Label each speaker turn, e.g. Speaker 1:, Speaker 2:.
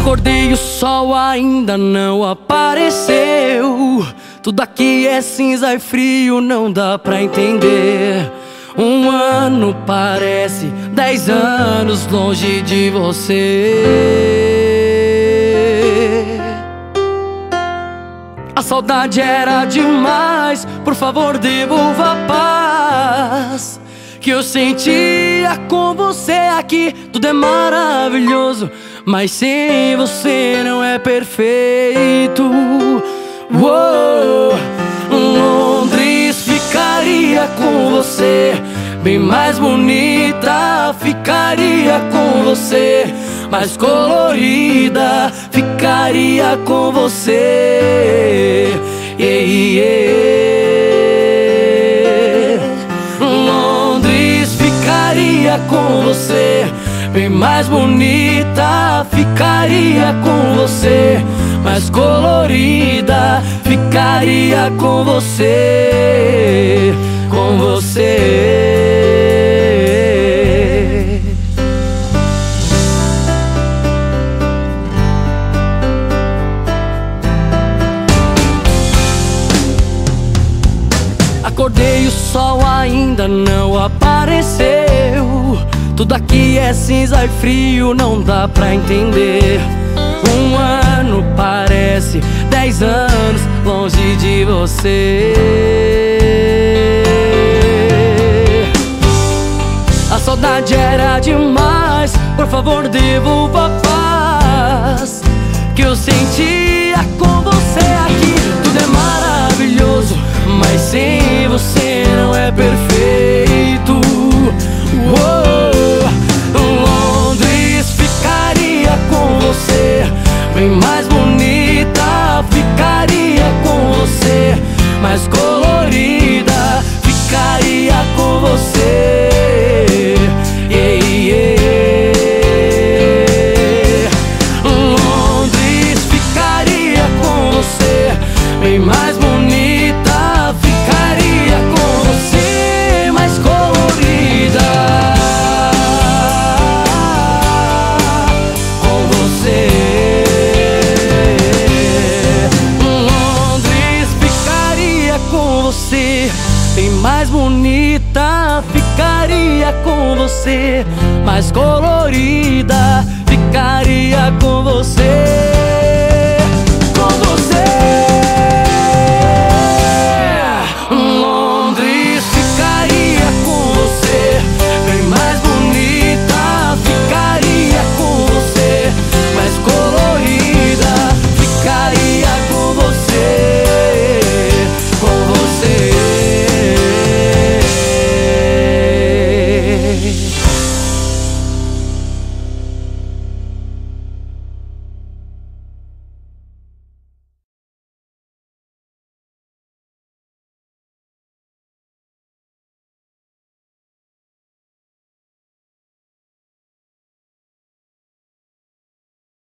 Speaker 1: Acordei, o sol ainda não apareceu. Tudo aqui é cinza e frio, não dá pra entender. Um ano parece dez anos longe de você. A saudade era demais, por favor devolva a paz. Que eu sentia com você aqui, tudo é maravilhoso, mas sem você não é perfeito. Uou, Londres ficaria com você, bem mais bonita. Ficaria com você, mais colorida. Ficaria com você. Yeah, yeah. Londres ficaria com você, bem mais bonita. Ficaria com você mais colorida ficaria com você, com você. Acordei, o sol ainda não apareceu. Tudo aqui é cinza e frio, não dá pra entender. Um ano parece dez anos longe de você. A saudade era demais, por favor devolva a paz. Que eu sentia com você aqui, tudo é maravilhoso, mas sem bem mais você, bem mais bonita. Ficaria com você, mais colorida. Ficaria com você.